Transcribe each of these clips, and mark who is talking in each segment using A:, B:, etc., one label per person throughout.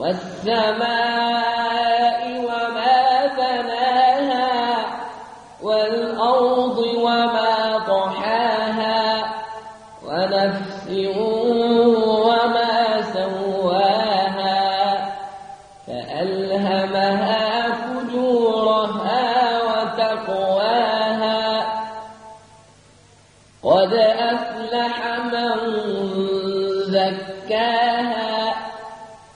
A: والسماء وما بناها والأرض وما طحاها ونفس وما سواها فألهمها فجورها وتقواها قد أفلح من زكاها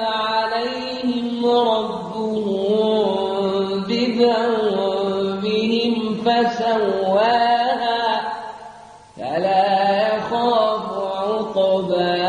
A: عليهم ربهم بذنبهم فسواها فلا يخاف عقباها.